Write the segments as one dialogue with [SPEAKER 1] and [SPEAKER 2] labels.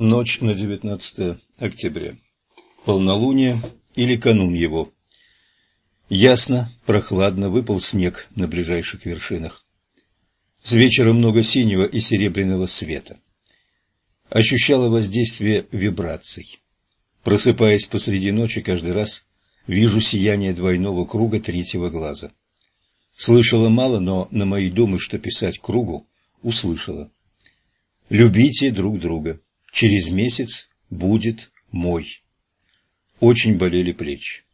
[SPEAKER 1] Ночь на 19 октября. Полнолуние или канун его. Ясно, прохладно, выпал снег на ближайших вершинах. С вечера много синего и серебряного света. Ощущала воздействие вибраций. Просыпаясь посреди ночи, каждый раз вижу сияние двойного круга третьего глаза. Слышала мало, но на мои думы, что писать кругу, услышала. Любите друг друга. Через месяц будет мой. Очень болели плечи.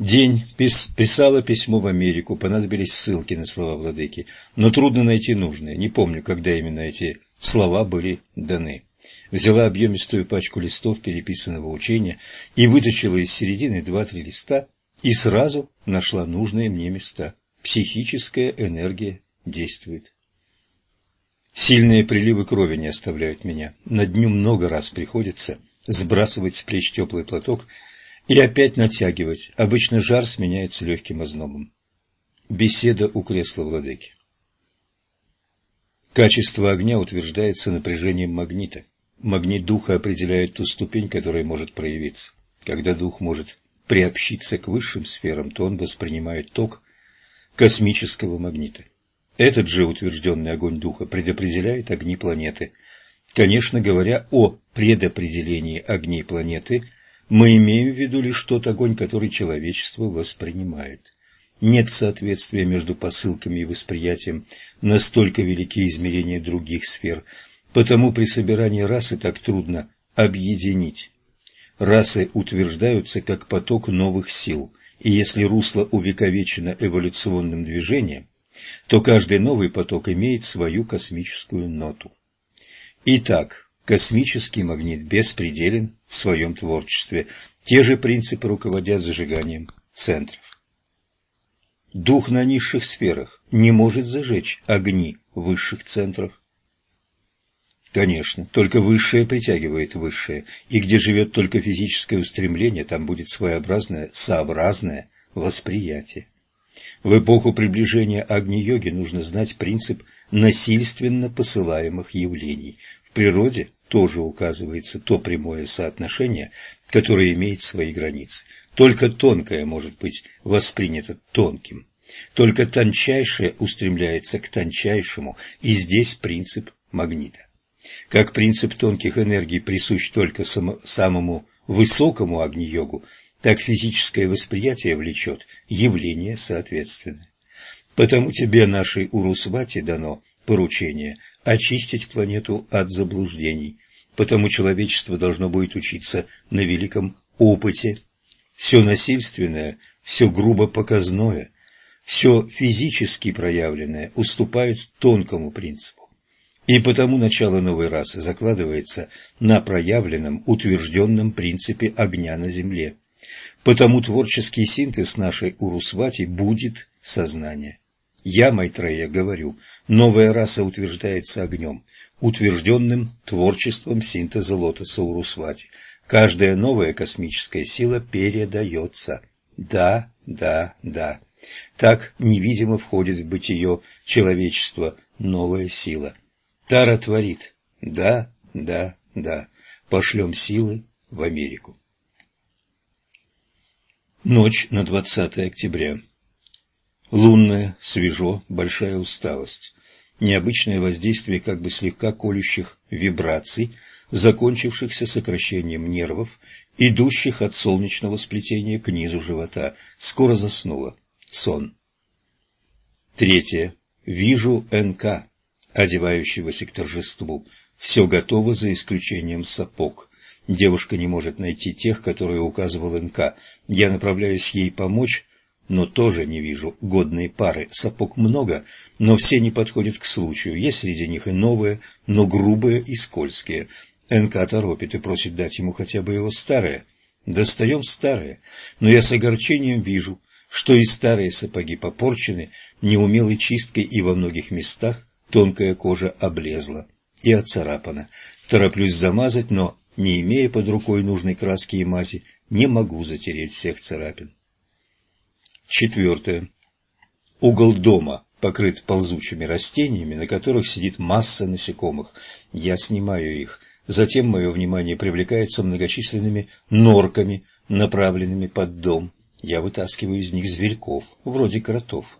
[SPEAKER 1] День. Пис писала письмо в Америку, понадобились ссылки на слова владыки, но трудно найти нужные. Не помню, когда именно эти слова были даны. Взяла объемистую пачку листов переписанного учения и вытащила из середины два-три листа и сразу нашла нужные мне места. Психическая энергия действует. Сильные приливы крови не оставляют меня. На дню много раз приходится сбрасывать с плеч теплый платок и опять натягивать. Обычно жар сменяется легким ознобом. Беседа у кресла владыки. Качество огня утверждается напряжением магнита. Магнит духа определяет ту ступень, которая может проявиться. Когда дух может приобщиться к высшим сферам, то он воспринимает ток космического магнита. Этот же утвержденный огонь духа предопределяет огни планеты. Конечно, говоря о предопределении огней планеты, мы имеем в виду лишь тот огонь, который человечество воспринимает. Нет соответствия между посылками и восприятием, настолько велики измерения других сфер, потому при собирании расы так трудно объединить. Расы утверждаются как поток новых сил, и если русло увековечено эволюционным движением, то каждый новый поток имеет свою космическую ноту. Итак, космический магнит беспределен в своем творчестве. Те же принципы руководят зажиганием центров. Дух на низших сферах не может зажечь огни высших центров. Конечно, только высшее притягивает высшее, и где живет только физическое устремление, там будет своеобразное, сообразное восприятие. В эпоху приближения Агни-йоги нужно знать принцип насильственно посылаемых явлений. В природе тоже указывается то прямое соотношение, которое имеет свои границы. Только тонкое может быть воспринято тонким. Только тончайшее устремляется к тончайшему, и здесь принцип магнита. Как принцип тонких энергий присущ только самому высокому Агни-йогу, так физическое восприятие влечет явление соответственное. Потому тебе, нашей Урусвати, дано поручение очистить планету от заблуждений, потому человечество должно будет учиться на великом опыте. Все насильственное, все грубо показное, все физически проявленное уступает тонкому принципу. И потому начало новой расы закладывается на проявленном, утвержденном принципе огня на Земле. Потому творческий синтез нашей Урусвати будет сознание. Я, Майтрея, говорю, новая раса утверждается огнем, утвержденным творчеством синтеза лотоса Урусвати. Каждая новая космическая сила передается. Да, да, да. Так невидимо входит в бытие человечества новая сила. Тара творит. Да, да, да. Пошлем силы в Америку. Ночь на 20 октября. Лунная, свежо, большая усталость. Необычное воздействие как бы слегка колющих вибраций, закончившихся сокращением нервов, идущих от солнечного сплетения к низу живота. Скоро заснула. Сон. Третье. Вижу НК одевающегося к торжеству. Все готово за исключением сапог. Девушка не может найти тех, которые указывал НК. Я направляюсь ей помочь, но тоже не вижу годной пары. Сапог много, но все не подходят к случаю. Есть среди них и новые, но грубые и скользкие. НК торопит и просит дать ему хотя бы его старое. Достаем старое, но я с огорчением вижу, что и старые сапоги попорчены неумелой чисткой и во многих местах Тонкая кожа облезла и отцарапана. Тороплюсь замазать, но, не имея под рукой нужной краски и мази, не могу затереть всех царапин. Четвертое. Угол дома покрыт ползучими растениями, на которых сидит масса насекомых. Я снимаю их. Затем мое внимание привлекается многочисленными норками, направленными под дом. Я вытаскиваю из них зверьков, вроде кротов.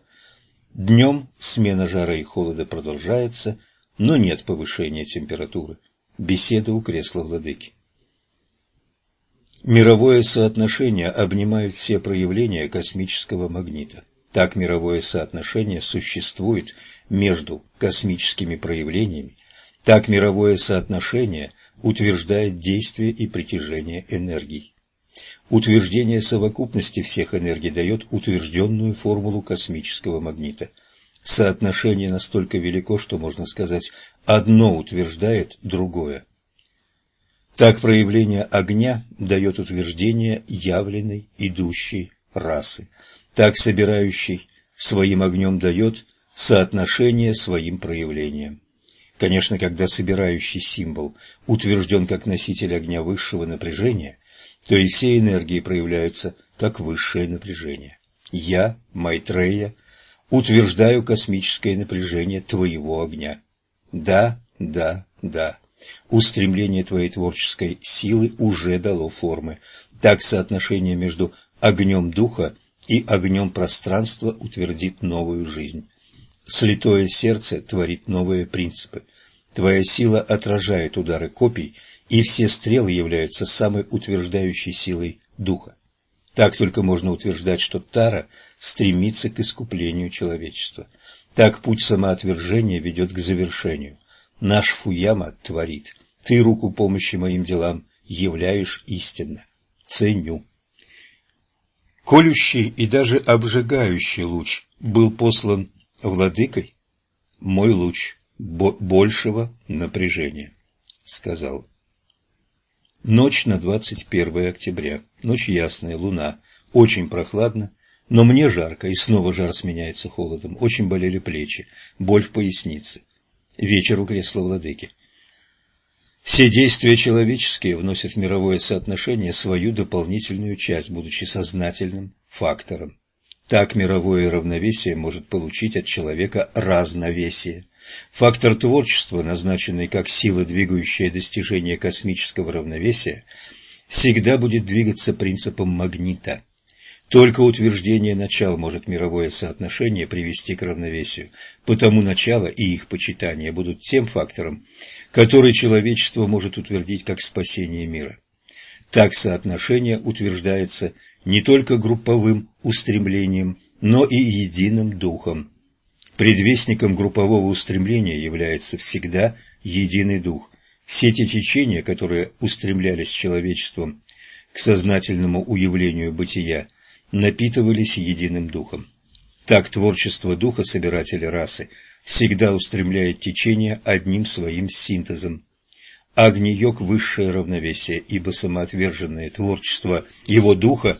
[SPEAKER 1] Днем смена жара и холода продолжается, но нет повышения температуры. Беседа у кресла владыки. Мировое соотношение обнимает все проявления космического магнита. Так мировое соотношение существует между космическими проявлениями, так мировое соотношение утверждает действие и притяжение энергий. Утверждение совокупности всех энергий дает утвержденную формулу космического магнита. Соотношение настолько велико, что можно сказать, одно утверждает другое. Так проявление огня дает утверждение явленной идущей расы. Так собирающий своим огнем дает соотношение своим проявлениям. Конечно, когда собирающий символ утвержден как носитель огня высшего напряжения, то и все энергии проявляются как высшее напряжение. Я, Майтрея, утверждаю космическое напряжение твоего огня. Да, да, да. Устремление твоей творческой силы уже дало формы. Так соотношение между огнем духа и огнем пространства утвердит новую жизнь. Слитое сердце творит новые принципы. Твоя сила отражает удары копий, и все стрелы являются самой утверждающей силой духа. Так только можно утверждать, что Тара стремится к искуплению человечества. Так путь самоотвержения ведет к завершению. Наш Фуяма творит. Ты руку помощи моим делам являешь истинно. Ценю. Колющий и даже обжигающий луч был послан владыкой. Мой луч большего напряжения, сказал. Ночь на 21 октября. Ночь ясная, луна. Очень прохладно, но мне жарко, и снова жар сменяется холодом. Очень болели плечи, боль в пояснице. Вечер у кресла владыки. Все действия человеческие вносят в мировое соотношение свою дополнительную часть, будучи сознательным фактором. Так мировое равновесие может получить от человека разновесие. Фактор творчества, назначенный как сила, двигающая достижение космического равновесия, всегда будет двигаться принципом магнита. Только утверждение начал может мировое соотношение привести к равновесию, потому начало и их почитание будут тем фактором, который человечество может утвердить как спасение мира. Так соотношение утверждается не только групповым устремлением, но и единым духом. Предвестником группового устремления является всегда единый дух. Все те течения, которые устремлялись человечеством к сознательному уявлению бытия, напитывались единым духом. Так творчество духа собирателя расы всегда устремляет течение одним своим синтезом. Агни-йог – высшее равновесие, ибо самоотверженное творчество его духа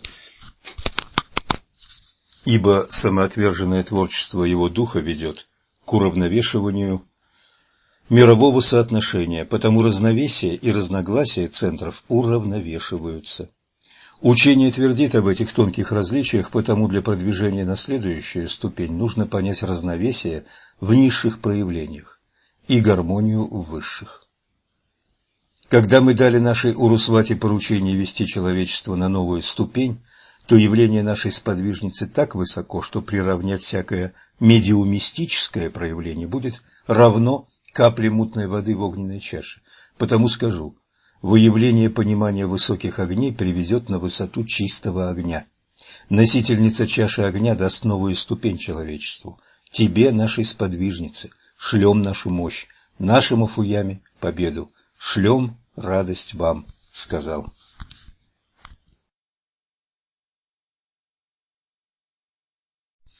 [SPEAKER 1] ибо самоотверженное творчество его духа ведет к уравновешиванию мирового соотношения, потому разновесие и разногласия центров уравновешиваются. Учение твердит об этих тонких различиях, потому для продвижения на следующую ступень нужно понять разновесие в низших проявлениях и гармонию в высших. Когда мы дали нашей Урусвате поручение вести человечество на новую ступень, то явление нашей сподвижницы так высоко, что приравнять всякое медиумистическое проявление будет равно капле мутной воды в огненной чаше. Потому скажу, выявление понимания высоких огней приведет на высоту чистого огня. Носительница чаши огня даст новую ступень человечеству. Тебе, нашей сподвижнице, шлем нашу мощь, нашему фуяме победу, шлем радость вам, сказал.